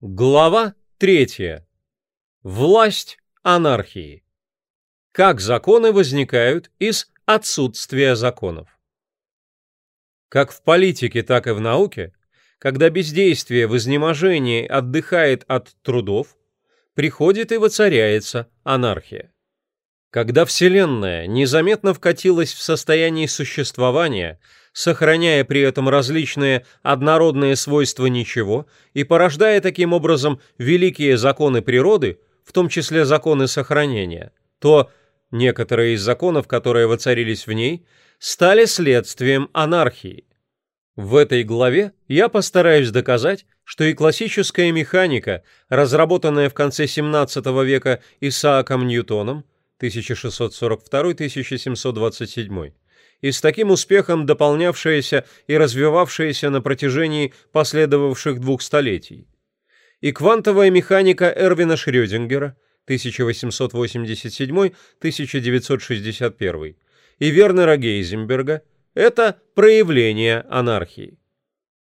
Глава третья. Власть анархии. Как законы возникают из отсутствия законов. Как в политике, так и в науке, когда бездействие в изнеможении отдыхает от трудов, приходит и воцаряется анархия. Когда Вселенная незаметно вкатилась в состояние существования – сохраняя при этом различные однородные свойства ничего и порождая таким образом великие законы природы, в том числе законы сохранения, то некоторые из законов, которые воцарились в ней, стали следствием анархии. В этой главе я постараюсь доказать, что и классическая механика, разработанная в конце XVII века Исааком Ньютоном 1642-1727, и с таким успехом дополнявшаяся и развивавшаяся на протяжении последовавших двух столетий. И квантовая механика Эрвина Шрёдингера 1887-1961 и Вернера Гейзенберга – это проявление анархии.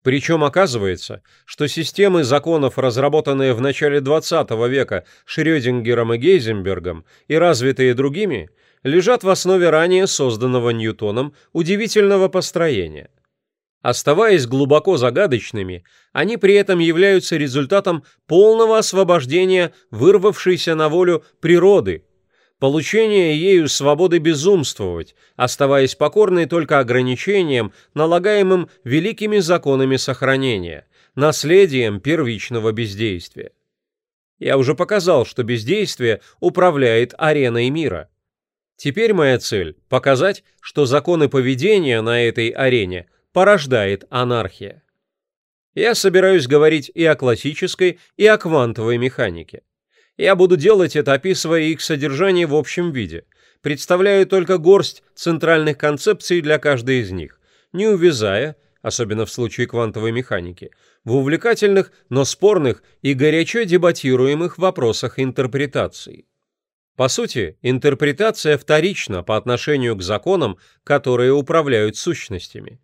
Причем оказывается, что системы законов, разработанные в начале XX века Шрёдингером и Гейзенбергом и развитые другими – лежат в основе ранее созданного Ньютоном удивительного построения. Оставаясь глубоко загадочными, они при этом являются результатом полного освобождения вырвавшейся на волю природы, получения ею свободы безумствовать, оставаясь покорной только ограничениям, налагаемым великими законами сохранения, наследием первичного бездействия. Я уже показал, что бездействие управляет ареной мира – Теперь моя цель – показать, что законы поведения на этой арене порождает анархия. Я собираюсь говорить и о классической, и о квантовой механике. Я буду делать это, описывая их содержание в общем виде, представляю только горсть центральных концепций для каждой из них, не увязая, особенно в случае квантовой механики, в увлекательных, но спорных и горячо дебатируемых вопросах интерпретации. По сути, интерпретация вторична по отношению к законам, которые управляют сущностями.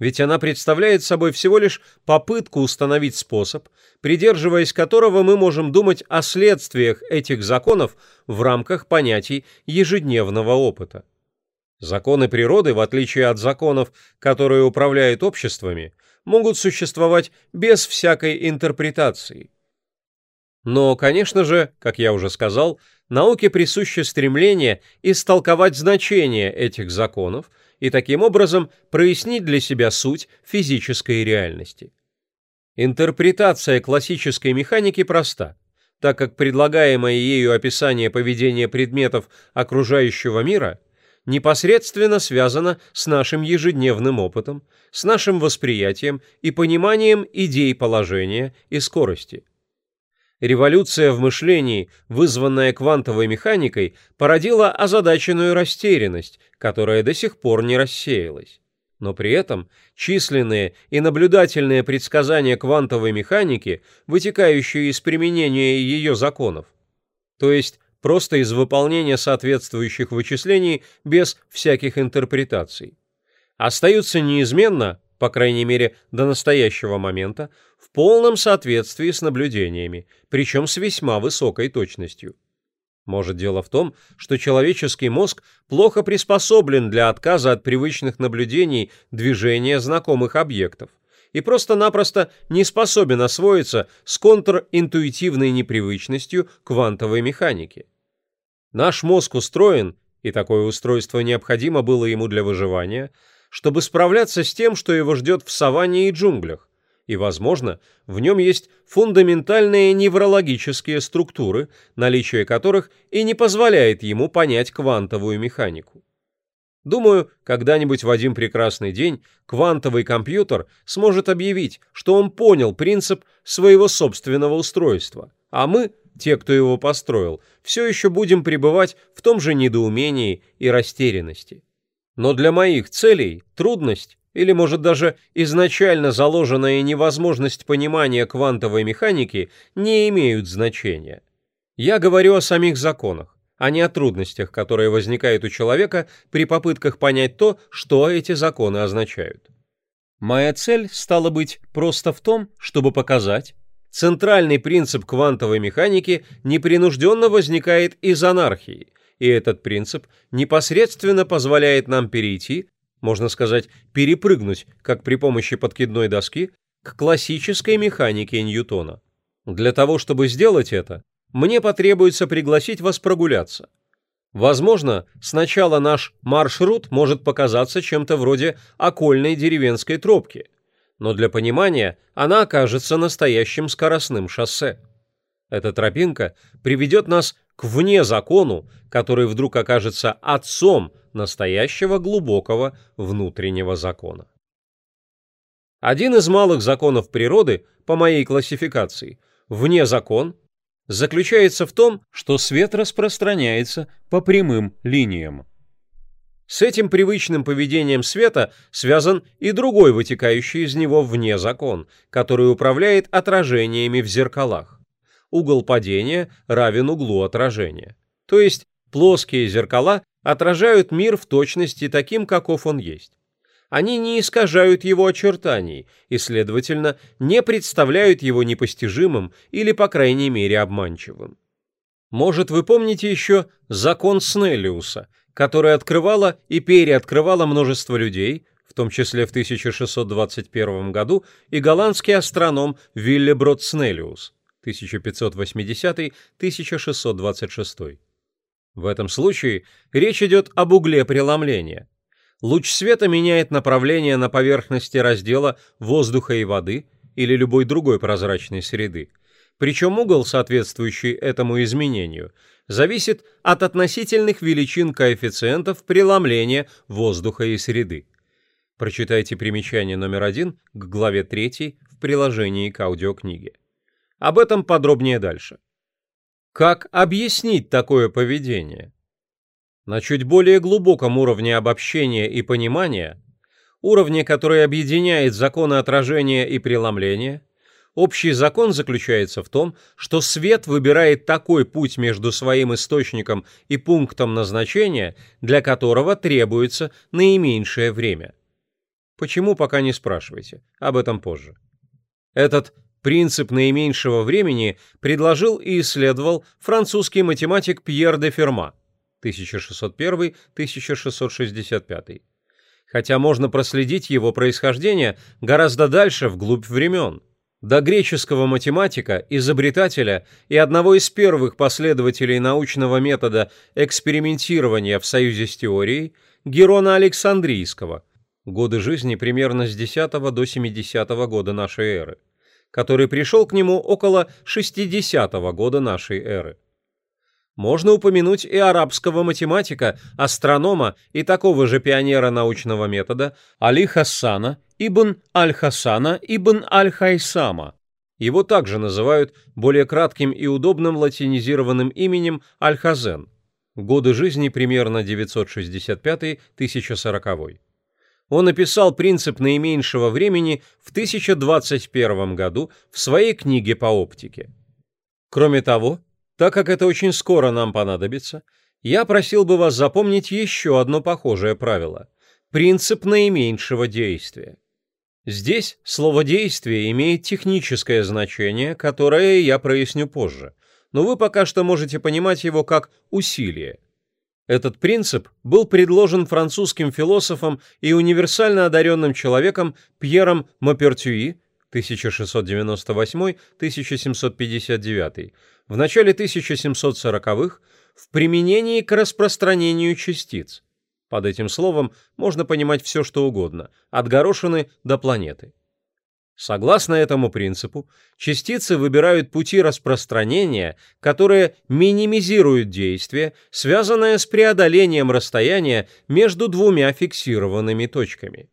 Ведь она представляет собой всего лишь попытку установить способ, придерживаясь которого мы можем думать о следствиях этих законов в рамках понятий ежедневного опыта. Законы природы, в отличие от законов, которые управляют обществами, могут существовать без всякой интерпретации. Но, конечно же, как я уже сказал, науке присуще стремление истолковать значение этих законов и таким образом прояснить для себя суть физической реальности. Интерпретация классической механики проста, так как предлагаемое ею описание поведения предметов окружающего мира непосредственно связано с нашим ежедневным опытом, с нашим восприятием и пониманием идей положения и скорости – Революция в мышлении, вызванная квантовой механикой, породила озадаченную растерянность, которая до сих пор не рассеялась. Но при этом численные и наблюдательные предсказания квантовой механики, вытекающие из применения ее законов, то есть просто из выполнения соответствующих вычислений без всяких интерпретаций, остаются неизменно, по крайней мере до настоящего момента, в полном соответствии с наблюдениями, причем с весьма высокой точностью. Может, дело в том, что человеческий мозг плохо приспособлен для отказа от привычных наблюдений движения знакомых объектов и просто-напросто не способен освоиться с контринтуитивной непривычностью квантовой механики. Наш мозг устроен, и такое устройство необходимо было ему для выживания, чтобы справляться с тем, что его ждет в саванне и джунглях, и, возможно, в нем есть фундаментальные неврологические структуры, наличие которых и не позволяет ему понять квантовую механику. Думаю, когда-нибудь в один прекрасный день квантовый компьютер сможет объявить, что он понял принцип своего собственного устройства, а мы, те, кто его построил, все еще будем пребывать в том же недоумении и растерянности. Но для моих целей трудность или, может, даже изначально заложенная невозможность понимания квантовой механики не имеют значения. Я говорю о самих законах, а не о трудностях, которые возникают у человека при попытках понять то, что эти законы означают. Моя цель стала быть просто в том, чтобы показать, центральный принцип квантовой механики непринужденно возникает из анархии, и этот принцип непосредственно позволяет нам перейти, можно сказать, перепрыгнуть, как при помощи подкидной доски, к классической механике Ньютона. Для того, чтобы сделать это, мне потребуется пригласить вас прогуляться. Возможно, сначала наш маршрут может показаться чем-то вроде окольной деревенской тропки, но для понимания она окажется настоящим скоростным шоссе. Эта тропинка приведет нас вне закону, который вдруг окажется отцом настоящего глубокого внутреннего закона. Один из малых законов природы, по моей классификации, вне закон, заключается в том, что свет распространяется по прямым линиям. С этим привычным поведением света связан и другой вытекающий из него вне закон, который управляет отражениями в зеркалах. Угол падения равен углу отражения. То есть плоские зеркала отражают мир в точности таким, каков он есть они не искажают его очертаний и, следовательно, не представляют его непостижимым или, по крайней мере, обманчивым. Может, вы помните еще закон Снеллиуса, который открывала и переоткрывала множество людей, в том числе в 1621 году, и голландский астроном Виллеброд Снеллиус 1580-1626. В этом случае речь идет об угле преломления, Луч света меняет направление на поверхности раздела воздуха и воды или любой другой прозрачной среды. Причем угол, соответствующий этому изменению, зависит от относительных величин коэффициентов преломления воздуха и среды. Прочитайте примечание номер один к главе 3 в приложении к аудиокниге. Об этом подробнее дальше. Как объяснить такое поведение? На чуть более глубоком уровне обобщения и понимания, уровне, который объединяет законы отражения и преломления, общий закон заключается в том, что свет выбирает такой путь между своим источником и пунктом назначения, для которого требуется наименьшее время. Почему, пока не спрашивайте, об этом позже. Этот принцип наименьшего времени предложил и исследовал французский математик Пьер де Ферма – 1601-1665, хотя можно проследить его происхождение гораздо дальше, вглубь времен, до греческого математика, изобретателя и одного из первых последователей научного метода экспериментирования в союзе с теорией Герона Александрийского, годы жизни примерно с 10 до 70 года нашей эры, который пришел к нему около 60 года нашей эры. Можно упомянуть и арабского математика, астронома и такого же пионера научного метода Али Хассана ибн Аль-Хасана ибн Аль-Хайсама. Его также называют более кратким и удобным латинизированным именем Аль-Хазен. Годы жизни примерно 965-1040. Он описал принцип наименьшего времени в 1021 году в своей книге по оптике. Кроме того, так как это очень скоро нам понадобится, я просил бы вас запомнить еще одно похожее правило – принцип наименьшего действия. Здесь слово «действие» имеет техническое значение, которое я проясню позже, но вы пока что можете понимать его как «усилие». Этот принцип был предложен французским философом и универсально одаренным человеком Пьером Мапертюи 1698-1759 в начале 1740-х в применении к распространению частиц. Под этим словом можно понимать все, что угодно, от горошины до планеты. Согласно этому принципу, частицы выбирают пути распространения, которые минимизируют действие, связанное с преодолением расстояния между двумя фиксированными точками.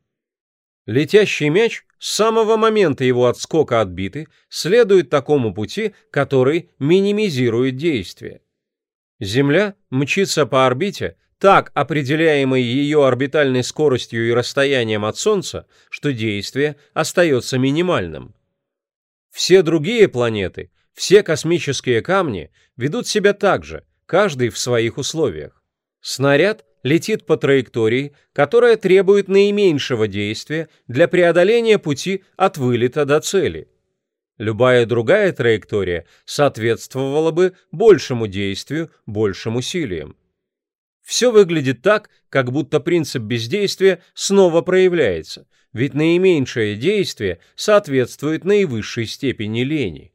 Летящий мяч с самого момента его отскока от биты следует такому пути, который минимизирует действие. Земля мчится по орбите, так определяемой ее орбитальной скоростью и расстоянием от Солнца, что действие остается минимальным. Все другие планеты, все космические камни ведут себя так же, каждый в своих условиях. Снаряд летит по траектории, которая требует наименьшего действия для преодоления пути от вылета до цели. Любая другая траектория соответствовала бы большему действию, большим усилиям. Все выглядит так, как будто принцип бездействия снова проявляется, ведь наименьшее действие соответствует наивысшей степени лени.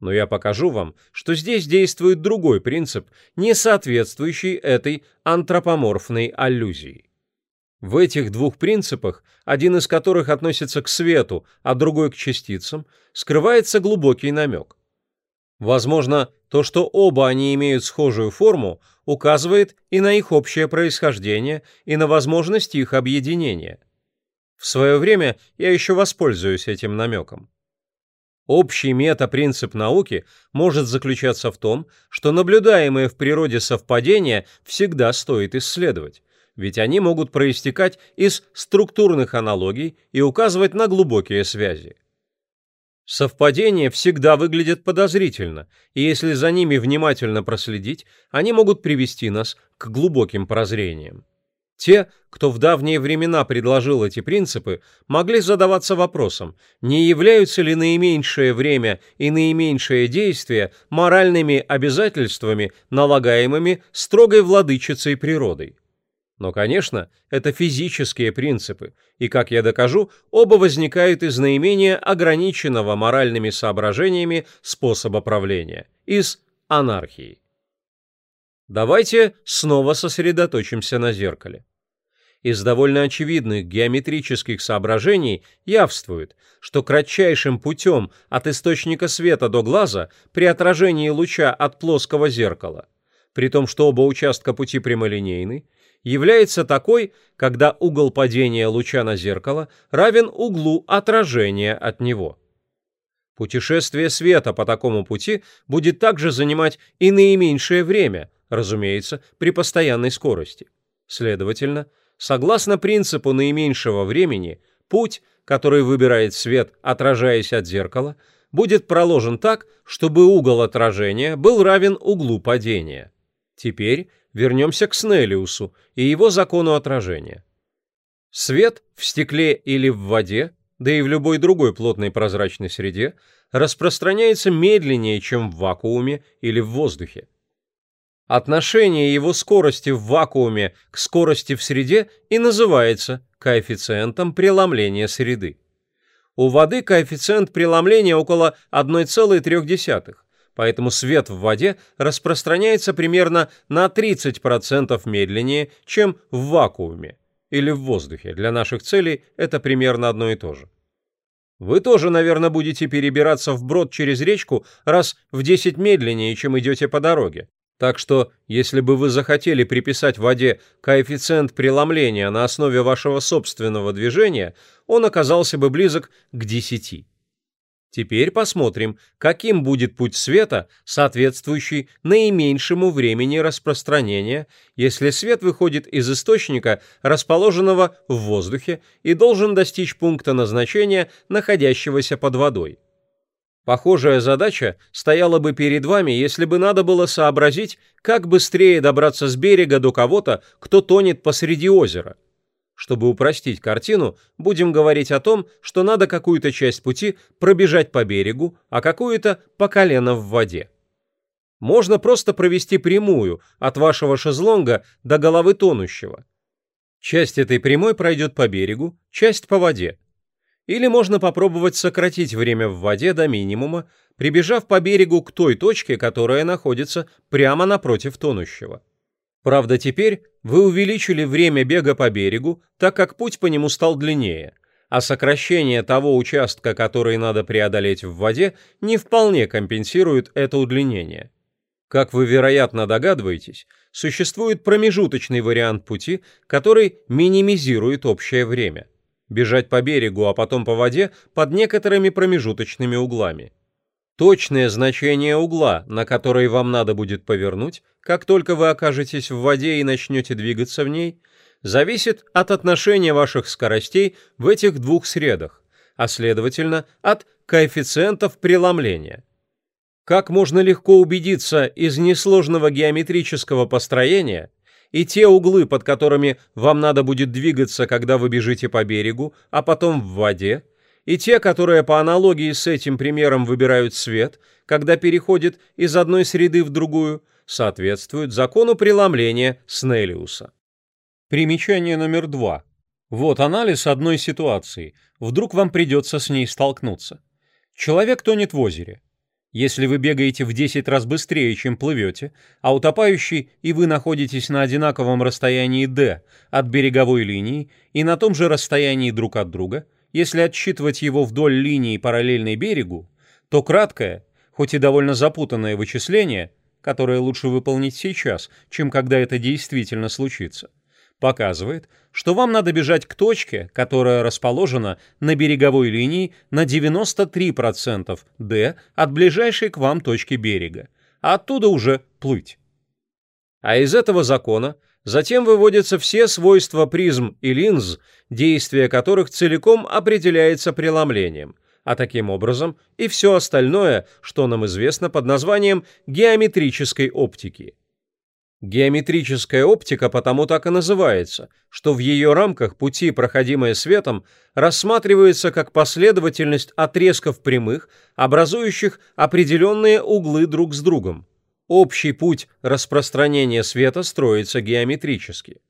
Но я покажу вам, что здесь действует другой принцип, не соответствующий этой антропоморфной аллюзии. В этих двух принципах, один из которых относится к свету, а другой к частицам, скрывается глубокий намек. Возможно, то, что оба они имеют схожую форму, указывает и на их общее происхождение, и на возможность их объединения. В свое время я еще воспользуюсь этим намеком. Общий метапринцип науки может заключаться в том, что наблюдаемые в природе совпадения всегда стоит исследовать, ведь они могут проистекать из структурных аналогий и указывать на глубокие связи. Совпадения всегда выглядят подозрительно, и если за ними внимательно проследить, они могут привести нас к глубоким прозрениям. Те, кто в давние времена предложил эти принципы, могли задаваться вопросом, не являются ли наименьшее время и наименьшее действие моральными обязательствами, налагаемыми строгой владычицей природой. Но, конечно, это физические принципы, и, как я докажу, оба возникают из наименее ограниченного моральными соображениями способа правления, из анархии. Давайте снова сосредоточимся на зеркале. Из довольно очевидных геометрических соображений явствует, что кратчайшим путем от источника света до глаза при отражении луча от плоского зеркала, при том, что оба участка пути прямолинейны, является такой, когда угол падения луча на зеркало равен углу отражения от него. Путешествие света по такому пути будет также занимать и наименьшее время, разумеется, при постоянной скорости. Следовательно, согласно принципу наименьшего времени, путь, который выбирает свет, отражаясь от зеркала, будет проложен так, чтобы угол отражения был равен углу падения. Теперь вернемся к Снеллиусу и его закону отражения. Свет в стекле или в воде, да и в любой другой плотной прозрачной среде, распространяется медленнее, чем в вакууме или в воздухе. Отношение его скорости в вакууме к скорости в среде и называется коэффициентом преломления среды. У воды коэффициент преломления около 1,3, поэтому свет в воде распространяется примерно на 30% медленнее, чем в вакууме или в воздухе. Для наших целей это примерно одно и то же. Вы тоже, наверное, будете перебираться вброд через речку раз в 10 медленнее, чем идете по дороге. Так что, если бы вы захотели приписать воде коэффициент преломления на основе вашего собственного движения, он оказался бы близок к 10. Теперь посмотрим, каким будет путь света, соответствующий наименьшему времени распространения, если свет выходит из источника, расположенного в воздухе, и должен достичь пункта назначения, находящегося под водой. Похожая задача стояла бы перед вами, если бы надо было сообразить, как быстрее добраться с берега до кого-то, кто тонет посреди озера. Чтобы упростить картину, будем говорить о том, что надо какую-то часть пути пробежать по берегу, а какую-то по колено в воде. Можно просто провести прямую от вашего шезлонга до головы тонущего. Часть этой прямой пройдет по берегу, часть по воде. Или можно попробовать сократить время в воде до минимума, прибежав по берегу к той точке, которая находится прямо напротив тонущего. Правда, теперь вы увеличили время бега по берегу, так как путь по нему стал длиннее, а сокращение того участка, который надо преодолеть в воде, не вполне компенсирует это удлинение. Как вы, вероятно, догадываетесь, существует промежуточный вариант пути, который минимизирует общее время. Бежать по берегу, а потом по воде под некоторыми промежуточными углами. Точное значение угла, на который вам надо будет повернуть, как только вы окажетесь в воде и начнете двигаться в ней, зависит от отношения ваших скоростей в этих двух средах, а следовательно от коэффициентов преломления. Как можно легко убедиться из несложного геометрического построения, и те углы, под которыми вам надо будет двигаться, когда вы бежите по берегу, а потом в воде, и те, которые по аналогии с этим примером выбирают свет, когда переходит из одной среды в другую, соответствуют закону преломления Снеллиуса. Примечание номер два. Вот анализ одной ситуации. Вдруг вам придется с ней столкнуться. Человек тонет в озере. Если вы бегаете в 10 раз быстрее, чем плывете, а утопающий и вы находитесь на одинаковом расстоянии d от береговой линии и на том же расстоянии друг от друга, если отсчитывать его вдоль линии параллельной берегу, то краткое, хоть и довольно запутанное вычисление, которое лучше выполнить сейчас, чем когда это действительно случится, показывает, что вам надо бежать к точке, которая расположена на береговой линии на 93% d от ближайшей к вам точки берега, а оттуда уже плыть. А из этого закона затем выводятся все свойства призм и линз, действие которых целиком определяется преломлением, а таким образом и все остальное, что нам известно под названием геометрической оптики – Геометрическая оптика потому так и называется, что в ее рамках пути, проходимые светом, рассматриваются как последовательность отрезков прямых, образующих определенные углы друг с другом. Общий путь распространения света строится геометрически.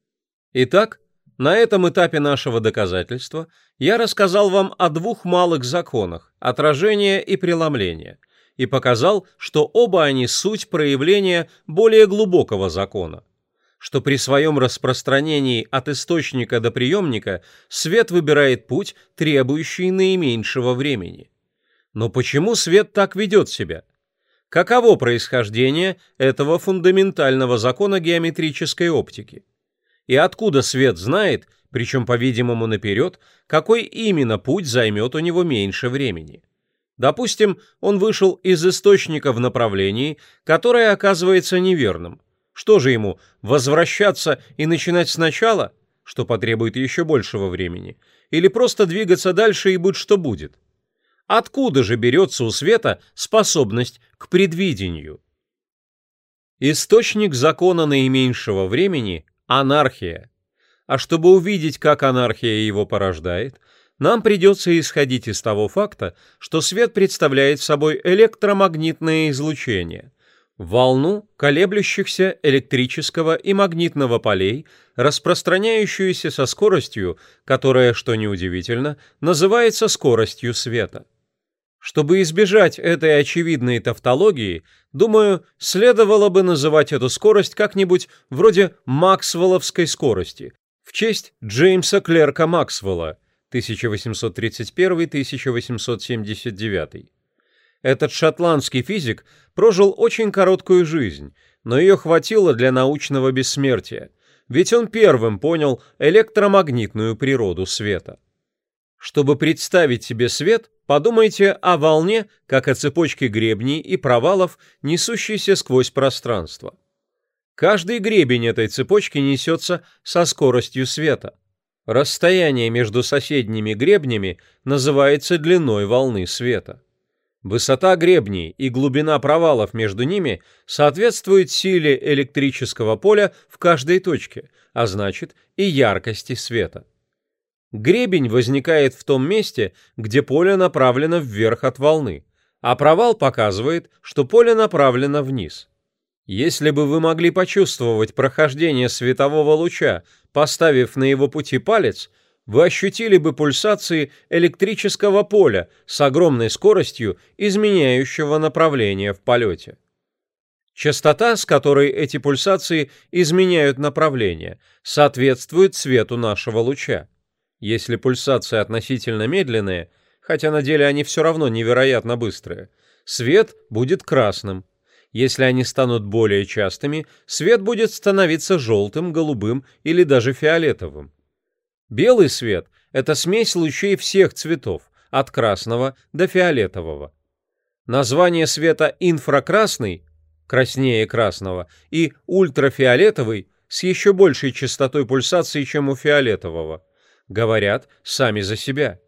Итак, на этом этапе нашего доказательства я рассказал вам о двух малых законах – отражения и преломления – и показал, что оба они суть проявления более глубокого закона, что при своем распространении от источника до приемника свет выбирает путь, требующий наименьшего времени. Но почему свет так ведет себя? Каково происхождение этого фундаментального закона геометрической оптики? И откуда свет знает, причем, по-видимому, наперед, какой именно путь займет у него меньше времени? Допустим, он вышел из источника в направлении, которое оказывается неверным. Что же ему, возвращаться и начинать сначала, что потребует еще большего времени, или просто двигаться дальше и будь что будет? Откуда же берется у света способность к предвидению? Источник закона наименьшего времени – анархия. А чтобы увидеть, как анархия его порождает – нам придется исходить из того факта, что свет представляет собой электромагнитное излучение, волну колеблющихся электрического и магнитного полей, распространяющуюся со скоростью, которая, что неудивительно, называется скоростью света. Чтобы избежать этой очевидной тавтологии, думаю, следовало бы называть эту скорость как-нибудь вроде Максвелловской скорости, в честь Джеймса Клерка Максвелла, 1831-1879. Этот шотландский физик прожил очень короткую жизнь, но ее хватило для научного бессмертия, ведь он первым понял электромагнитную природу света. Чтобы представить себе свет, подумайте о волне, как о цепочке гребней и провалов, несущейся сквозь пространство. Каждый гребень этой цепочки несется со скоростью света. Расстояние между соседними гребнями называется длиной волны света. Высота гребней и глубина провалов между ними соответствует силе электрического поля в каждой точке, а значит и яркости света. Гребень возникает в том месте, где поле направлено вверх от волны, а провал показывает, что поле направлено вниз. Если бы вы могли почувствовать прохождение светового луча, поставив на его пути палец, вы ощутили бы пульсации электрического поля с огромной скоростью, изменяющего направление в полете. Частота, с которой эти пульсации изменяют направление, соответствует цвету нашего луча. Если пульсации относительно медленные, хотя на деле они все равно невероятно быстрые, свет будет красным, если они станут более частыми, свет будет становиться желтым, голубым или даже фиолетовым. Белый свет – это смесь лучей всех цветов, от красного до фиолетового. Название света инфракрасный – краснее красного, и ультрафиолетовый – с еще большей частотой пульсации, чем у фиолетового – говорят сами за себя.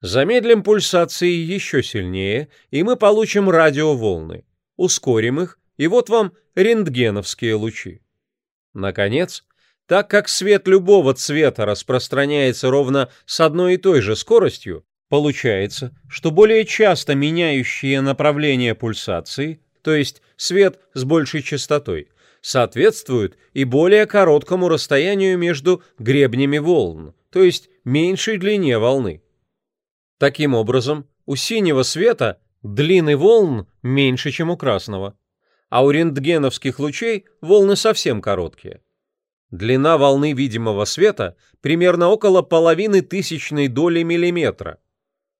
Замедлим пульсации еще сильнее, и мы получим радиоволны – ускорим их, и вот вам рентгеновские лучи. Наконец, так как свет любого цвета распространяется ровно с одной и той же скоростью, Получается, что более часто меняющие направление пульсации, то есть свет с большей частотой, соответствуют и более короткому расстоянию между гребнями волн, то есть меньшей длине волны. Таким образом, у синего света длины волн меньше, чем у красного, а у рентгеновских лучей волны совсем короткие. Длина волны видимого света примерно около половины тысячной доли миллиметра.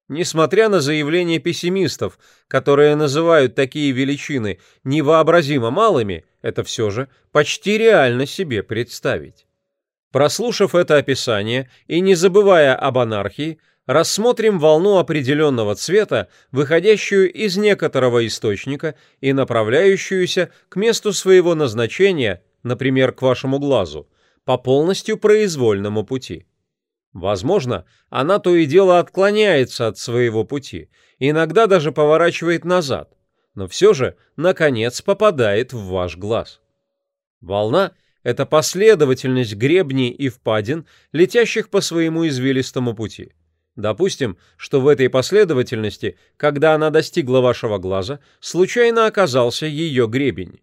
Несмотря на заявления пессимистов, которые называют такие величины невообразимо малыми, это все же почти реально себе представить. Прослушав это описание и не забывая об анархии, рассмотрим волну определенного цвета, выходящую из некоторого источника и направляющуюся к месту своего назначения, например, к вашему глазу, по полностью произвольному пути. Возможно, она то и дело отклоняется от своего пути, иногда даже поворачивает назад, но все же, наконец, попадает в ваш глаз. Волна — это последовательность гребней и впадин, летящих по своему извилистому пути. Допустим, что в этой последовательности, когда она достигла вашего глаза, случайно оказался ее гребень.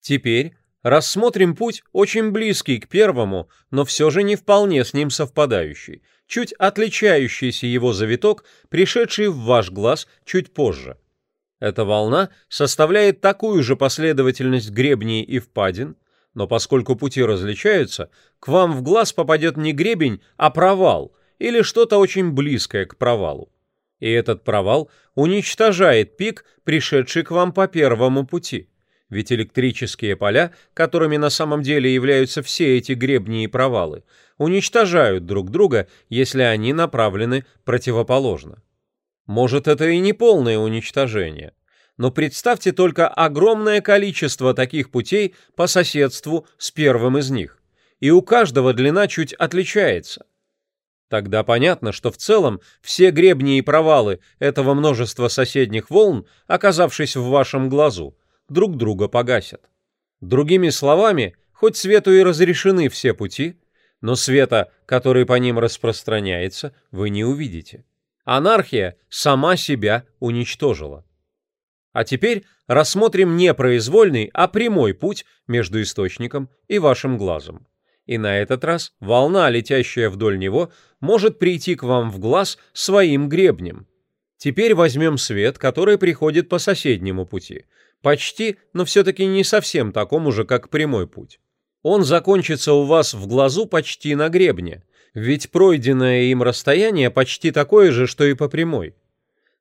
Теперь рассмотрим путь очень близкий к первому, но все же не вполне с ним совпадающий, чуть отличающийся его завиток, пришедший в ваш глаз чуть позже. Эта волна составляет такую же последовательность гребней и впадин, но поскольку пути различаются, к вам в глаз попадет не гребень, а провал или что-то очень близкое к провалу. И этот провал уничтожает пик, пришедший к вам по первому пути. Ведь электрические поля, которыми на самом деле являются все эти гребни и провалы, уничтожают друг друга, если они направлены противоположно. Может, это и не полное уничтожение, но представьте только огромное количество таких путей по соседству с первым из них, и у каждого длина чуть отличается. Тогда понятно, что в целом все гребни и провалы этого множества соседних волн, оказавшись в вашем глазу, друг друга погасят. Другими словами, хоть свету и разрешены все пути, но света, который по ним распространяется, вы не увидите. Анархия сама себя уничтожила. А теперь рассмотрим не произвольный, а прямой путь между источником и вашим глазом. И на этот раз волна, летящая вдоль него, может прийти к вам в глаз своим гребнем. Теперь возьмем свет, который приходит по соседнему пути – Почти, но все-таки не совсем такому же, как прямой путь. Он закончится у вас в глазу почти на гребне, ведь пройденное им расстояние почти такое же, что и по прямой.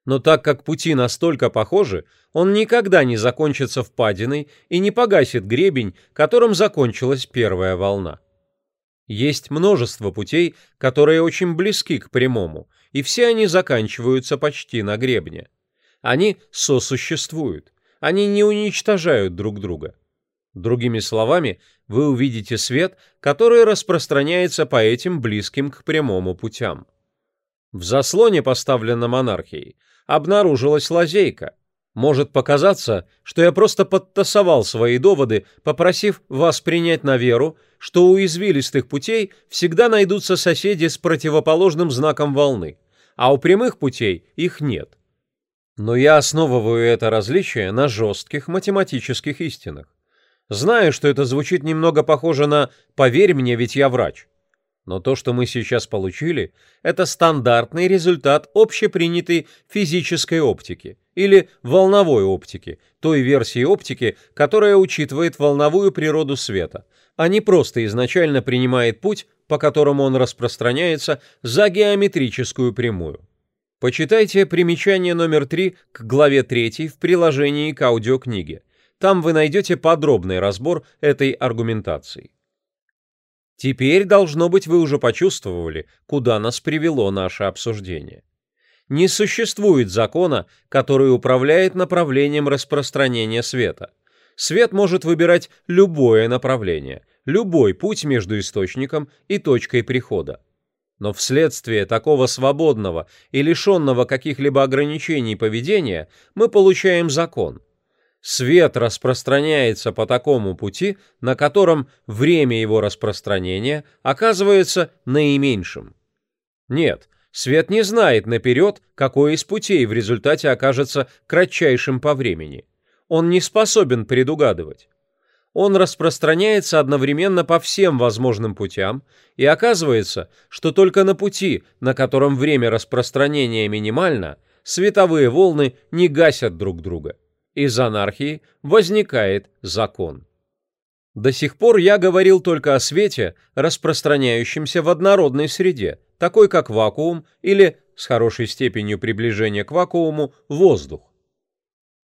Но так как пути настолько похожи, он никогда не закончится впадиной и не погасит гребень, которым закончилась первая волна. Есть множество путей, которые очень близки к прямому, и все они заканчиваются почти на гребне. Они сосуществуют они не уничтожают друг друга. Другими словами, вы увидите свет, который распространяется по этим близким к прямому путям. В заслоне, поставленном монархией, обнаружилась лазейка. Может показаться, что я просто подтасовал свои доводы, попросив вас принять на веру, что у извилистых путей всегда найдутся соседи с противоположным знаком волны, а у прямых путей их нет. Но я основываю это различие на жестких математических истинах. Знаю, что это звучит немного похоже на «поверь мне, ведь я врач». Но то, что мы сейчас получили, это стандартный результат общепринятой физической оптики или волновой оптики, той версии оптики, которая учитывает волновую природу света, а не просто изначально принимает путь, по которому он распространяется, за геометрическую прямую. Почитайте примечание номер 3 к главе 3 в приложении к аудиокниге. Там вы найдете подробный разбор этой аргументации. Теперь, должно быть, вы уже почувствовали, куда нас привело наше обсуждение. Не существует закона, который управляет направлением распространения света. Свет может выбирать любое направление, любой путь между источником и точкой прихода. Но вследствие такого свободного и лишенного каких-либо ограничений поведения мы получаем закон. Свет распространяется по такому пути, на котором время его распространения оказывается наименьшим. Нет, Свет не знает наперед, какой из путей в результате окажется кратчайшим по времени. Он не способен предугадывать. Он распространяется одновременно по всем возможным путям, и оказывается, что только на пути, на котором время распространения минимально, световые волны не гасят друг друга. Из анархии возникает закон. До сих пор я говорил только о свете, распространяющемся в однородной среде, такой как вакуум или, с хорошей степенью приближения к вакууму, воздух.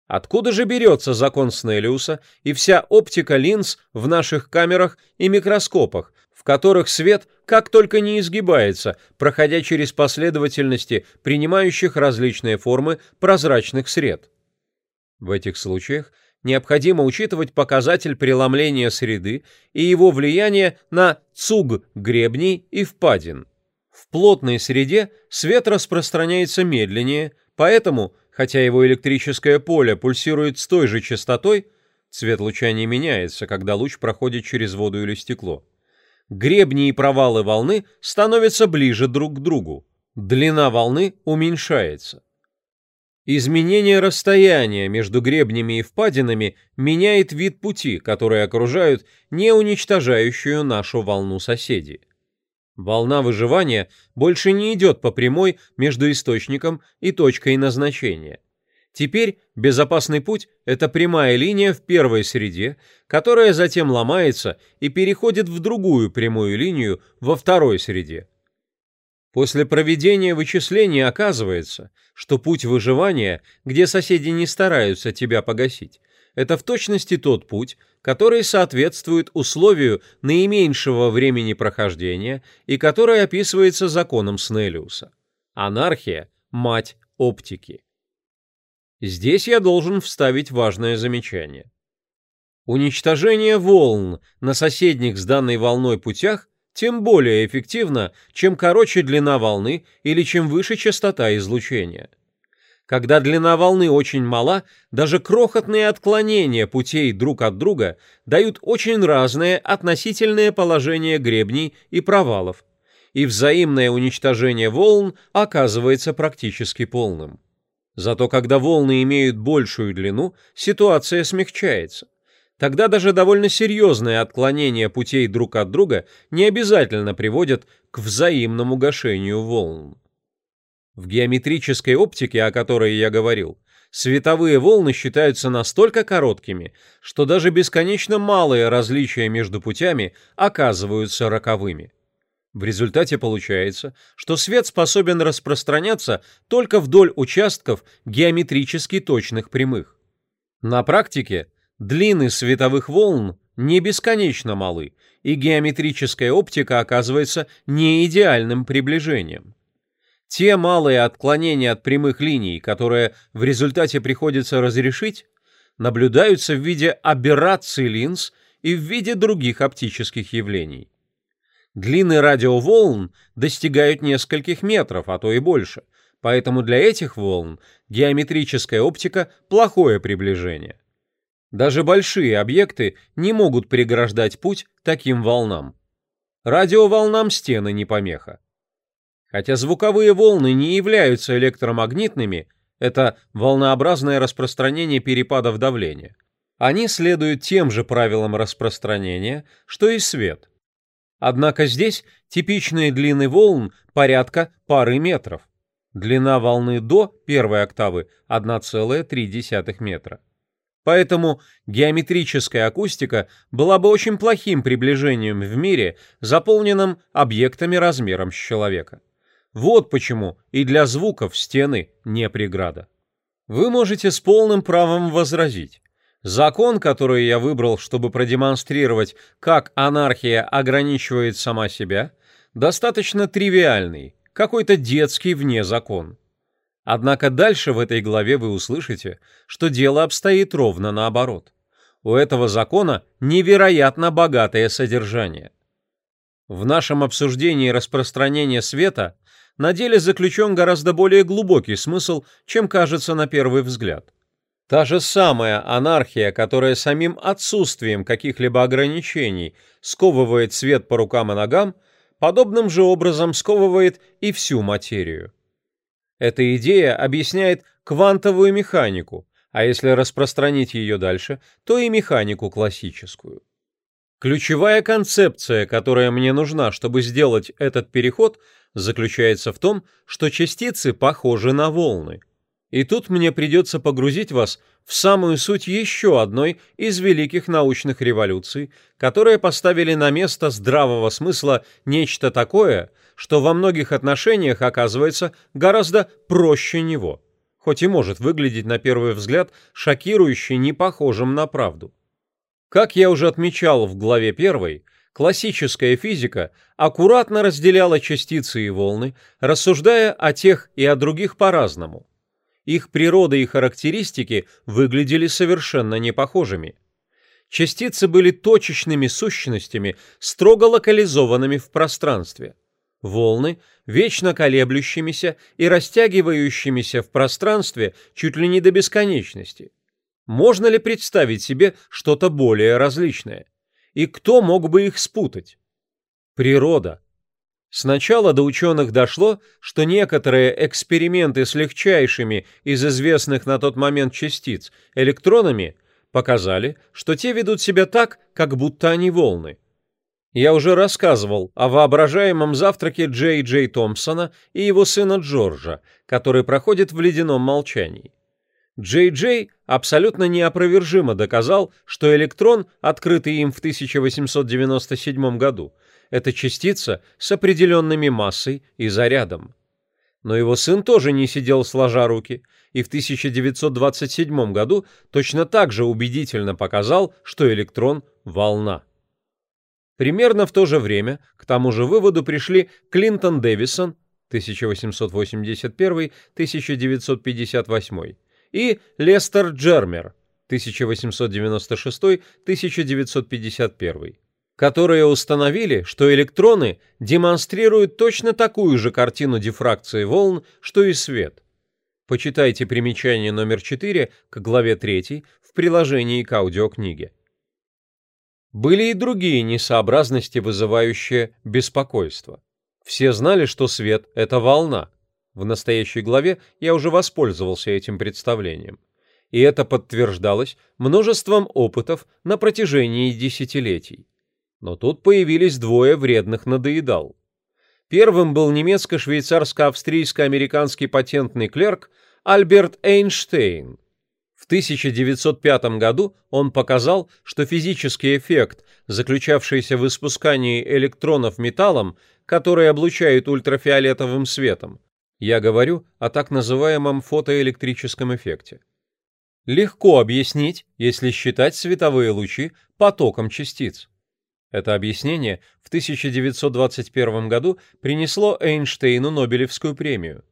Откуда же берется закон Снеллиуса и вся оптика линз в наших камерах и микроскопах, в которых свет как только не изгибается, проходя через последовательности, принимающих различные формы прозрачных сред? В этих случаях необходимо учитывать показатель преломления среды и его влияние на цуг гребней и впадин. В плотной среде свет распространяется медленнее, поэтому, хотя его электрическое поле пульсирует с той же частотой, цвет луча не меняется, когда луч проходит через воду или стекло. Гребни и провалы волны становятся ближе друг к другу. Длина волны уменьшается. Изменение расстояния между гребнями и впадинами меняет вид пути, которые окружают не уничтожающую нашу волну соседи. Волна выживания больше не идет по прямой между источником и точкой назначения. Теперь безопасный путь – это прямая линия в первой среде, которая затем ломается и переходит в другую прямую линию во второй среде. После проведения вычислений оказывается, что путь выживания, где соседи не стараются тебя погасить, это в точности тот путь, который соответствует условию наименьшего времени прохождения и который описывается законом Снеллиуса. Анархия – мать оптики. Здесь я должен вставить важное замечание. Уничтожение волн на соседних с данной волной путях тем более эффективно, чем короче длина волны или чем выше частота излучения. Когда длина волны очень мала, даже крохотные отклонения путей друг от друга дают очень разное относительное положение гребней и провалов, и взаимное уничтожение волн оказывается практически полным. Зато когда волны имеют большую длину, ситуация смягчается. Тогда даже довольно серьезные отклонения путей друг от друга не обязательно приводят к взаимному гашению волн. В геометрической оптике, о которой я говорил, световые волны считаются настолько короткими, что даже бесконечно малые различия между путями оказываются роковыми. В результате получается, что свет способен распространяться только вдоль участков геометрически точных прямых. На практике Длины световых волн не бесконечно малы, и геометрическая оптика оказывается не идеальным приближением. Те малые отклонения от прямых линий, которые в результате приходится разрешить, наблюдаются в виде аберраций линз и в виде других оптических явлений. Длины радиоволн достигают нескольких метров, а то и больше, поэтому для этих волн геометрическая оптика – плохое приближение. Даже большие объекты не могут преграждать путь таким волнам. Радиоволнам стены не помеха. Хотя звуковые волны не являются электромагнитными, это волнообразное распространение перепадов давления. Они следуют тем же правилам распространения, что и свет. Однако здесь типичные длины волн порядка пары метров. Длина волны до первой октавы 1,3 метра. Поэтому геометрическая акустика была бы очень плохим приближением в мире, заполненном объектами размером с человека. Вот почему и для звуков стены не преграда. Вы можете с полным правом возразить. Закон, который я выбрал, чтобы продемонстрировать, как анархия ограничивает сама себя, достаточно тривиальный, какой-то детский вне закон. Однако дальше в этой главе вы услышите, что дело обстоит ровно наоборот. У этого закона невероятно богатое содержание. В нашем обсуждении распространения света на деле заключен гораздо более глубокий смысл, чем кажется на первый взгляд. Та же самая анархия, которая самим отсутствием каких-либо ограничений сковывает свет по рукам и ногам, подобным же образом сковывает и всю материю. Эта идея объясняет квантовую механику, а если распространить ее дальше, то и механику классическую. Ключевая концепция, которая мне нужна, чтобы сделать этот переход, заключается в том, что частицы похожи на волны. И тут мне придется погрузить вас в самую суть еще одной из великих научных революций, которые поставили на место здравого смысла нечто такое, что во многих отношениях оказывается гораздо проще него, хоть и может выглядеть на первый взгляд шокирующе не похожим на правду. Как я уже отмечал в главе 1, классическая физика аккуратно разделяла частицы и волны, рассуждая о тех и о других по-разному. Их природа и характеристики выглядели совершенно непохожими. Частицы были точечными сущностями, строго локализованными в пространстве. Волны – вечно колеблющимися и растягивающимися в пространстве чуть ли не до бесконечности – можно ли представить себе что-то более различное? И кто мог бы их спутать? Природа. Сначала до ученых дошло, что некоторые эксперименты с легчайшими из известных на тот момент частиц электронами показали, что те ведут себя так, как будто они волны. Я уже рассказывал о воображаемом завтраке Джей Джей Томпсона и его сына Джорджа, который проходит в ледяном молчании. Джей Джей абсолютно неопровержимо доказал, что электрон, открытый им в 1897 году, это частица с определенными массой и зарядом. Но его сын тоже не сидел сложа руки, и в 1927 году точно так же убедительно показал, что электрон – волна. Примерно в то же время к тому же выводу пришли Клинтон Дэвисон 1881-1958 и Лестер Джермер 1896-1951, которые установили, что электроны демонстрируют точно такую же картину дифракции волн, что и свет. Почитайте примечание номер 4 к главе 3 в приложении к аудиокниге. Были и другие несообразности, вызывающие беспокойство. Все знали, что свет — это волна, в настоящей главе я уже воспользовался этим представлением. И это подтверждалось множеством опытов на протяжении десятилетий. Но тут появились двое вредных надоедал. Первым был немецко-швейцарско-австрийско-американский патентный клерк Альберт Эйнштейн. В 1905 году он показал, что физический эффект, заключавшийся в испускании электронов металлом, которые облучают ультрафиолетовым светом, я говорю о так называемом фотоэлектрическом эффекте. Легко объяснить, если считать световые лучи потоком частиц. Это объяснение в 1921 году принесло Эйнштейну Нобелевскую премию.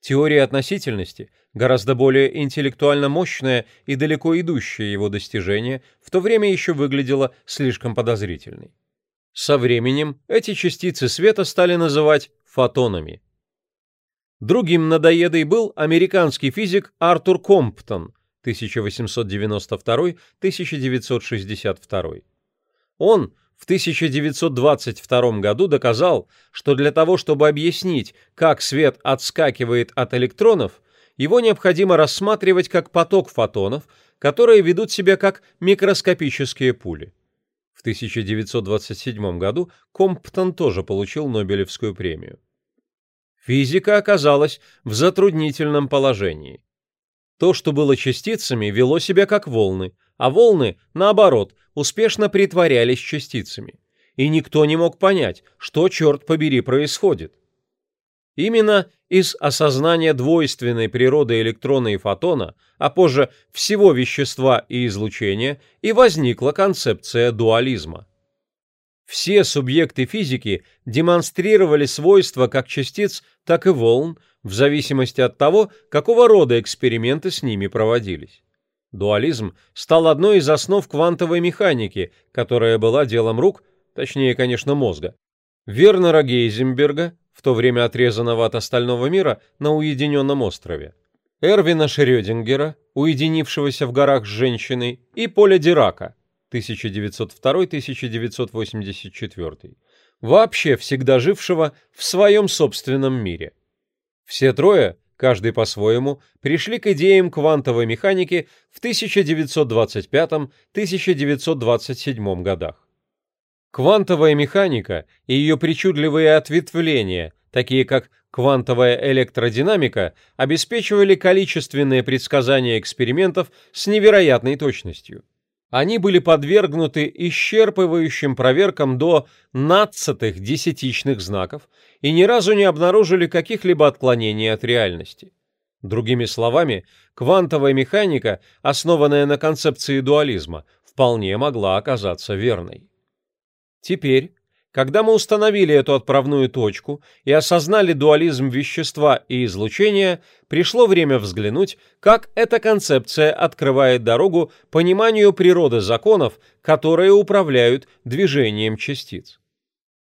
Теория относительности, гораздо более интеллектуально мощная и далеко идущее его достижение, в то время еще выглядела слишком подозрительной. Со временем эти частицы света стали называть фотонами – Другим надоедой был американский физик Артур Комптон 1892-1962. Он в 1922 году доказал, что для того, чтобы объяснить, как свет отскакивает от электронов, его необходимо рассматривать как поток фотонов, которые ведут себя как микроскопические пули. В 1927 году Комптон тоже получил Нобелевскую премию. Физика оказалась в затруднительном положении. То, что было частицами, вело себя как волны, а волны, наоборот, успешно притворялись частицами. И никто не мог понять, что, черт побери, происходит. Именно из осознания двойственной природы электрона и фотона, а позже всего вещества и излучения, и возникла концепция дуализма. Все субъекты физики демонстрировали свойства как частиц, так и волн, в зависимости от того, какого рода эксперименты с ними проводились. Дуализм стал одной из основ квантовой механики, которая была делом рук, точнее, конечно, мозга. Вернера Гейзенберга, в то время отрезанного от остального мира на уединенном острове. Эрвина Шрёдингера, уединившегося в горах с женщиной, и Поля Дирака, 1902-1984, вообще всегда жившего в своем собственном мире. Все трое, каждый по-своему, пришли к идеям квантовой механики в 1925-1927 годах. Квантовая механика и ее причудливые ответвления, такие как квантовая электродинамика, обеспечивали количественные предсказания экспериментов с невероятной точностью. Они были подвергнуты исчерпывающим проверкам до надцатых десятичных знаков и ни разу не обнаружили каких-либо отклонений от реальности. Другими словами, квантовая механика, основанная на концепции дуализма, вполне могла оказаться верной. Теперь, когда мы установили эту отправную точку и осознали дуализм вещества и излучения, пришло время взглянуть, как эта концепция открывает дорогу пониманию природы законов, которые управляют движением частиц.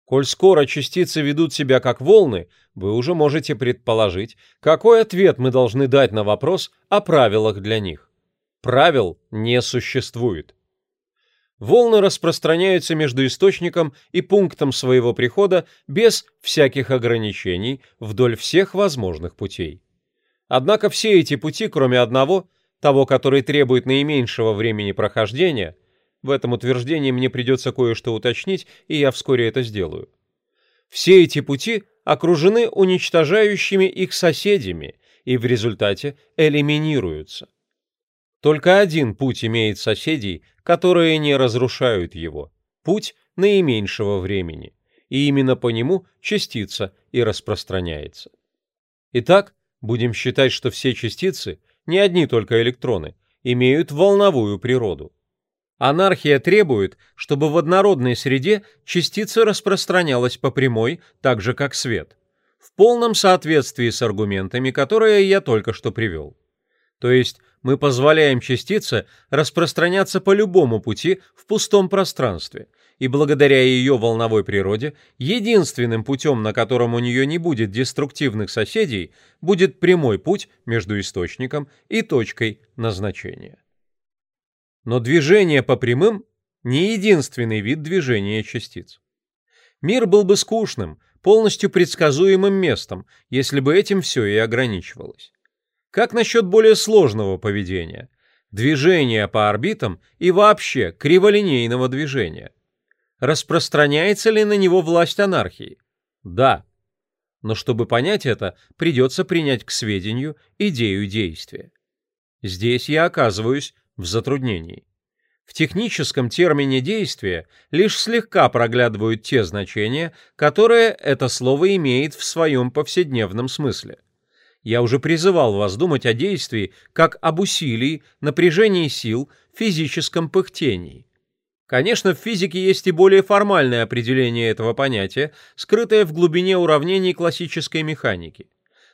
Коль скоро частицы ведут себя как волны, вы уже можете предположить, какой ответ мы должны дать на вопрос о правилах для них. Правил не существует. Волны распространяются между источником и пунктом своего прихода без всяких ограничений вдоль всех возможных путей. Однако все эти пути, кроме одного, того, который требует наименьшего времени прохождения, в этом утверждении мне придется кое-что уточнить, и я вскоре это сделаю. Все эти пути окружены уничтожающими их соседями и в результате элиминируются. Только один путь имеет соседей, которые не разрушают его. Путь наименьшего времени. И именно по нему частица и распространяется. Итак, будем считать, что все частицы, не одни только электроны, имеют волновую природу. Анархия требует, чтобы в однородной среде частица распространялась по прямой, так же как свет, в полном соответствии с аргументами, которые я только что привел. То есть мы позволяем частице распространяться по любому пути в пустом пространстве, и благодаря ее волновой природе, единственным путем, на котором у нее не будет деструктивных соседей, будет прямой путь между источником и точкой назначения. Но движение по прямым – не единственный вид движения частиц. Мир был бы скучным, полностью предсказуемым местом, если бы этим все и ограничивалось. Как насчет более сложного поведения? Движения по орбитам и вообще криволинейного движения? Распространяется ли на него власть анархии? Да. Но чтобы понять это, придется принять к сведению идею действия. Здесь я оказываюсь в затруднении. В техническом термине действия лишь слегка проглядывают те значения, которые это слово имеет в своем повседневном смысле. Я уже призывал вас думать о действии как об усилии, напряжении сил, физическом пыхтении. Конечно, в физике есть и более формальное определение этого понятия, скрытое в глубине уравнений классической механики.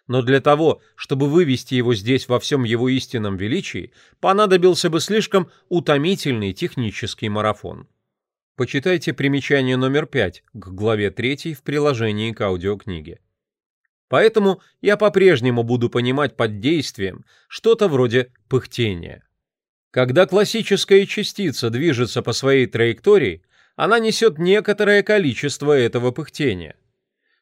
Но для того, чтобы вывести его здесь во всем его истинном величии, понадобился бы слишком утомительный технический марафон. Почитайте примечание номер 5 к главе 3 в приложении к аудиокниге. Поэтому я по-прежнему буду понимать под действием что-то вроде пыхтения. Когда классическая частица движется по своей траектории, она несет некоторое количество этого пыхтения.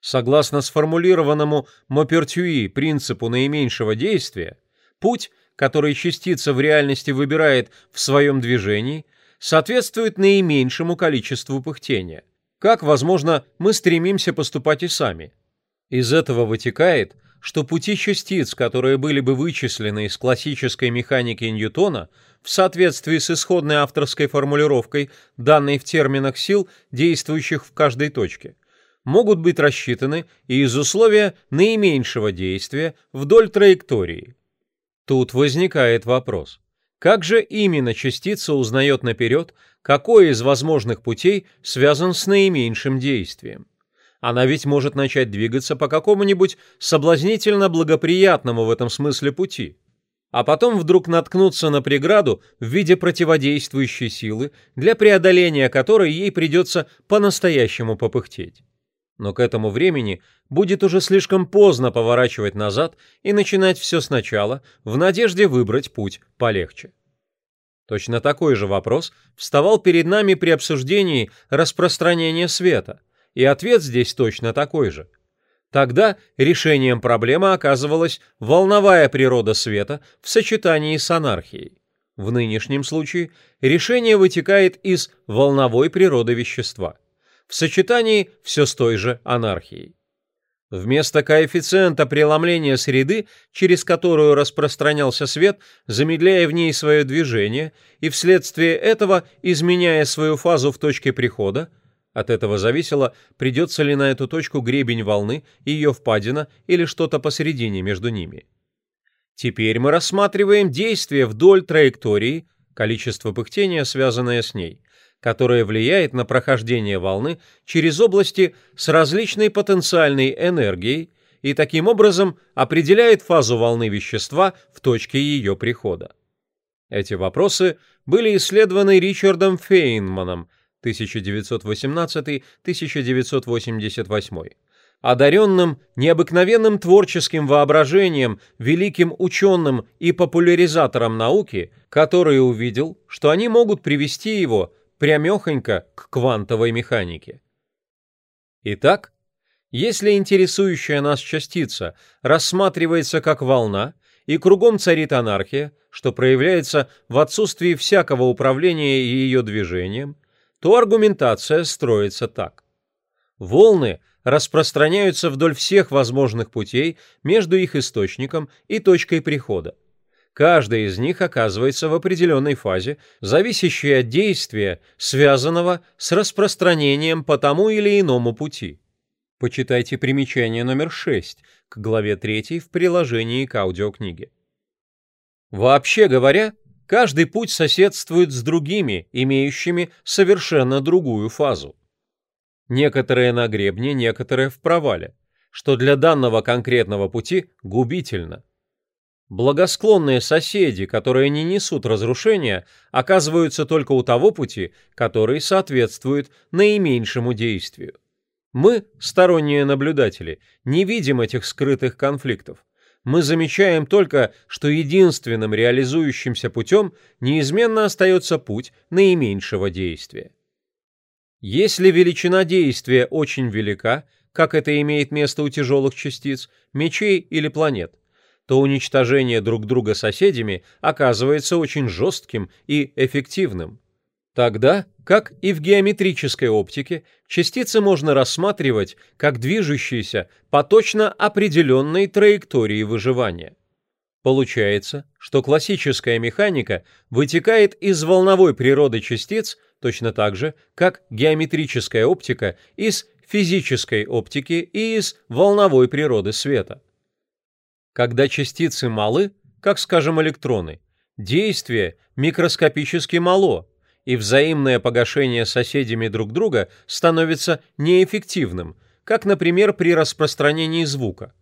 Согласно сформулированному Мопертюи принципу наименьшего действия, путь, который частица в реальности выбирает в своем движении, соответствует наименьшему количеству пыхтения. Как, возможно, мы стремимся поступать и сами – из этого вытекает, что пути частиц, которые были бы вычислены из классической механики Ньютона в соответствии с исходной авторской формулировкой, данной в терминах сил, действующих в каждой точке, могут быть рассчитаны и из условия наименьшего действия вдоль траектории. Тут возникает вопрос. Как же именно частица узнает наперед, какой из возможных путей связан с наименьшим действием? Она ведь может начать двигаться по какому-нибудь соблазнительно благоприятному в этом смысле пути, а потом вдруг наткнуться на преграду в виде противодействующей силы, для преодоления которой ей придется по-настоящему попыхтеть. Но к этому времени будет уже слишком поздно поворачивать назад и начинать все сначала, в надежде выбрать путь полегче. Точно такой же вопрос вставал перед нами при обсуждении распространения света – И ответ здесь точно такой же. Тогда решением проблемы оказывалась волновая природа света в сочетании с анархией. В нынешнем случае решение вытекает из волновой природы вещества, в сочетании все с той же анархией. Вместо коэффициента преломления среды, через которую распространялся свет, замедляя в ней свое движение и вследствие этого изменяя свою фазу в точке прихода, от этого зависело, придется ли на эту точку гребень волны, ее впадина или что-то посередине между ними. Теперь мы рассматриваем действие вдоль траектории, количество пыхтения, связанное с ней, которое влияет на прохождение волны через области с различной потенциальной энергией и таким образом определяет фазу волны вещества в точке ее прихода. Эти вопросы были исследованы Ричардом Фейнманом 1918-1988, одаренным необыкновенным творческим воображением, великим ученым и популяризатором науки, который увидел, что они могут привести его прямехонько к квантовой механике. Итак, если интересующая нас частица рассматривается как волна, и кругом царит анархия, что проявляется в отсутствии всякого управления ее движением, то аргументация строится так. Волны распространяются вдоль всех возможных путей между их источником и точкой прихода. Каждая из них оказывается в определенной фазе, зависящей от действия, связанного с распространением по тому или иному пути. Почитайте примечание номер 6 к главе 3 в приложении к аудиокниге. Вообще говоря, каждый путь соседствует с другими, имеющими совершенно другую фазу. Некоторые на гребне, некоторые в провале, что для данного конкретного пути губительно – Благосклонные соседи, которые не несут разрушения, оказываются только у того пути, который соответствует наименьшему действию. Мы, сторонние наблюдатели, не видим этих скрытых конфликтов. Мы замечаем только, что единственным реализующимся путем неизменно остается путь наименьшего действия. Если величина действия очень велика, как это имеет место у тяжелых частиц, мечей или планет, то уничтожение друг друга соседями оказывается очень жестким и эффективным. Тогда, как и в геометрической оптике, частицы можно рассматривать как движущиеся по точно определенной траектории выживания. Получается, что классическая механика вытекает из волновой природы частиц точно так же, как геометрическая оптика из физической оптики и из волновой природы света. Когда частицы малы, как, скажем, электроны, действие микроскопически мало, и взаимное погашение соседями друг друга становится неэффективным, как, например, при распространении звука.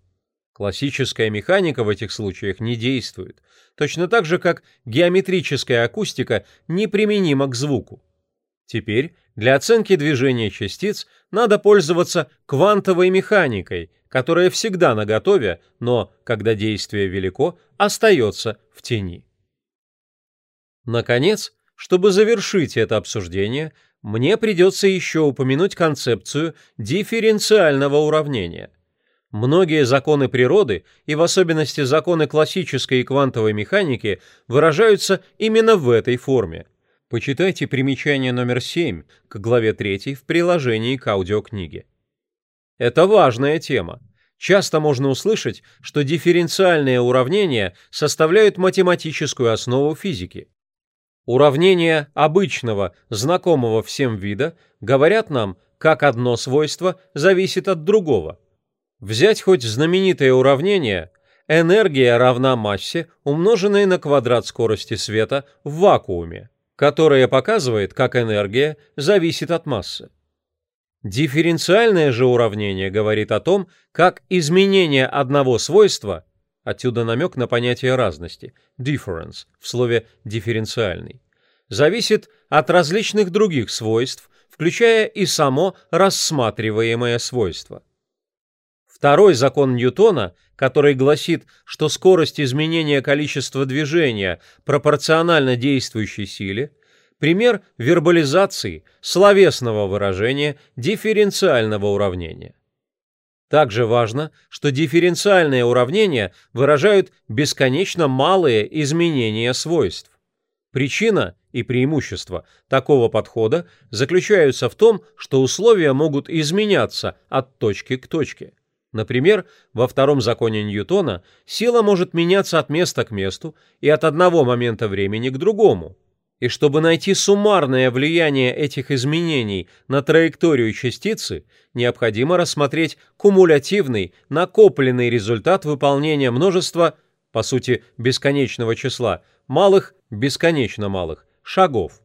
Классическая механика в этих случаях не действует, точно так же, как геометрическая акустика неприменима к звуку. Теперь для оценки движения частиц надо пользоваться квантовой механикой, которая всегда наготове, но, когда действие велико, остается в тени. Наконец, чтобы завершить это обсуждение, мне придется еще упомянуть концепцию дифференциального уравнения. Многие законы природы, и в особенности законы классической и квантовой механики, выражаются именно в этой форме – Почитайте примечание номер 7 к главе 3 в приложении к аудиокниге. Это важная тема. Часто можно услышать, что дифференциальные уравнения составляют математическую основу физики. Уравнения обычного, знакомого всем вида говорят нам, как одно свойство зависит от другого. Взять хоть знаменитое уравнение энергия равна массе, умноженной на квадрат скорости света в вакууме которое показывает, как энергия зависит от массы. Дифференциальное же уравнение говорит о том, как изменение одного свойства, отсюда намек на понятие разности, difference в слове дифференциальный, зависит от различных других свойств, включая и само рассматриваемое свойство. Второй закон Ньютона, который гласит, что скорость изменения количества движения пропорциональна действующей силе, пример вербализации словесного выражения дифференциального уравнения. Также важно, что дифференциальные уравнения выражают бесконечно малые изменения свойств. Причина и преимущество такого подхода заключаются в том, что условия могут изменяться от точки к точке. Например, во втором законе Ньютона сила может меняться от места к месту и от одного момента времени к другому. И чтобы найти суммарное влияние этих изменений на траекторию частицы, необходимо рассмотреть кумулятивный, накопленный результат выполнения множества, по сути, бесконечного числа, малых, бесконечно малых, шагов.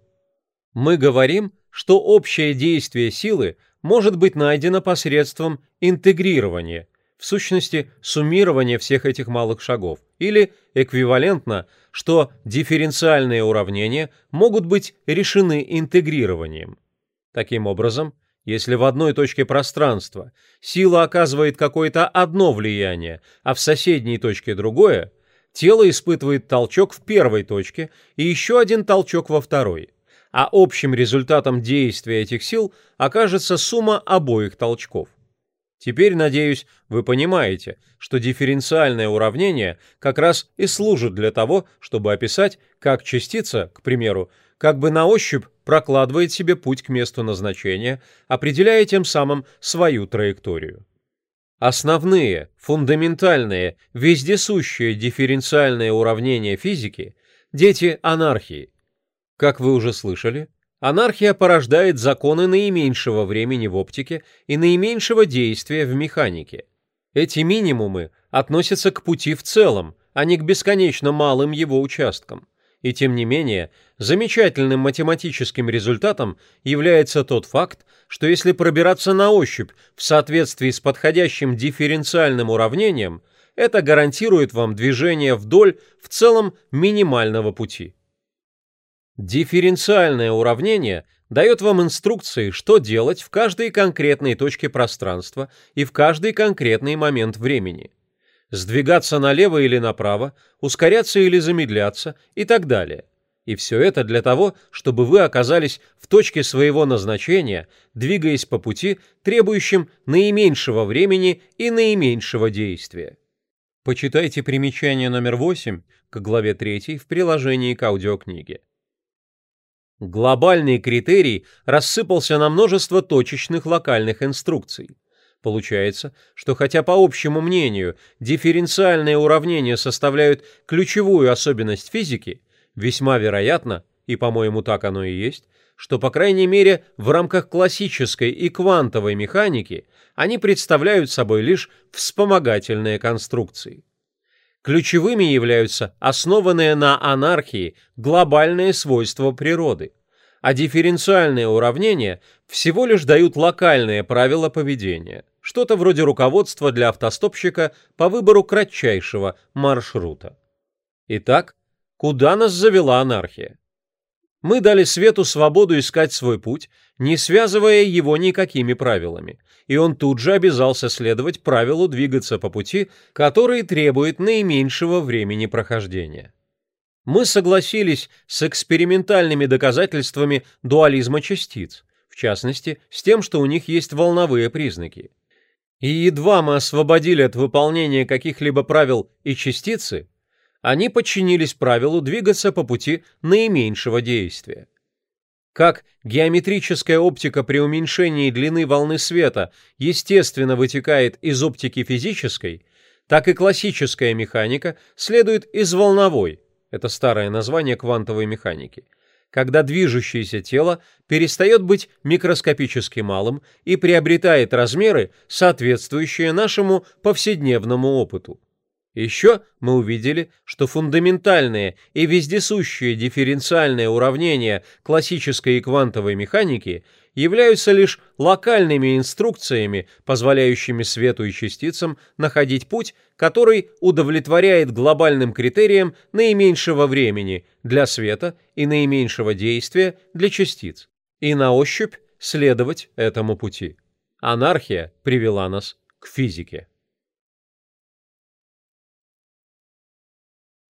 Мы говорим, что общее действие силы может быть найдено посредством интегрирования, в сущности, суммирования всех этих малых шагов, или эквивалентно, что дифференциальные уравнения могут быть решены интегрированием. Таким образом, если в одной точке пространства сила оказывает какое-то одно влияние, а в соседней точке другое, тело испытывает толчок в первой точке и еще один толчок во второй, а общим результатом действия этих сил окажется сумма обоих толчков. Теперь, надеюсь, вы понимаете, что дифференциальное уравнение как раз и служит для того, чтобы описать, как частица, к примеру, как бы на ощупь прокладывает себе путь к месту назначения, определяя тем самым свою траекторию. Основные, фундаментальные, вездесущие дифференциальные уравнения физики – дети анархии. Как вы уже слышали, анархия порождает законы наименьшего времени в оптике и наименьшего действия в механике. Эти минимумы относятся к пути в целом, а не к бесконечно малым его участкам. И тем не менее, замечательным математическим результатом является тот факт, что если пробираться на ощупь в соответствии с подходящим дифференциальным уравнением, это гарантирует вам движение вдоль в целом минимального пути. Дифференциальное уравнение дает вам инструкции, что делать в каждой конкретной точке пространства и в каждый конкретный момент времени – сдвигаться налево или направо, ускоряться или замедляться и так далее. И все это для того, чтобы вы оказались в точке своего назначения, двигаясь по пути, требующим наименьшего времени и наименьшего действия. Почитайте примечание номер 8 к главе 3 в приложении к аудиокниге. Глобальный критерий рассыпался на множество точечных локальных инструкций. Получается, что хотя по общему мнению дифференциальные уравнения составляют ключевую особенность физики, весьма вероятно, и по-моему так оно и есть, что по крайней мере в рамках классической и квантовой механики они представляют собой лишь вспомогательные конструкции. Ключевыми являются основанные на анархии глобальные свойства природы, а дифференциальные уравнения всего лишь дают локальные правила поведения – что-то вроде руководства для автостопщика по выбору кратчайшего маршрута. Итак, куда нас завела анархия? Мы дали свету свободу искать свой путь, не связывая его никакими правилами, и он тут же обязался следовать правилу двигаться по пути, который требует наименьшего времени прохождения. Мы согласились с экспериментальными доказательствами дуализма частиц, в частности, с тем, что у них есть волновые признаки. И едва мы освободили от выполнения каких-либо правил и частицы, они подчинились правилу двигаться по пути наименьшего действия. Как геометрическая оптика при уменьшении длины волны света естественно вытекает из оптики физической, так и классическая механика следует из волновой, это старое название квантовой механики – когда движущееся тело перестает быть микроскопически малым и приобретает размеры, соответствующие нашему повседневному опыту. Еще мы увидели, что фундаментальные и вездесущие дифференциальные уравнения классической и квантовой механики являются лишь локальными инструкциями, позволяющими свету и частицам находить путь, который удовлетворяет глобальным критериям наименьшего времени для света и наименьшего действия для частиц, и на ощупь следовать этому пути. Анархия привела нас к физике.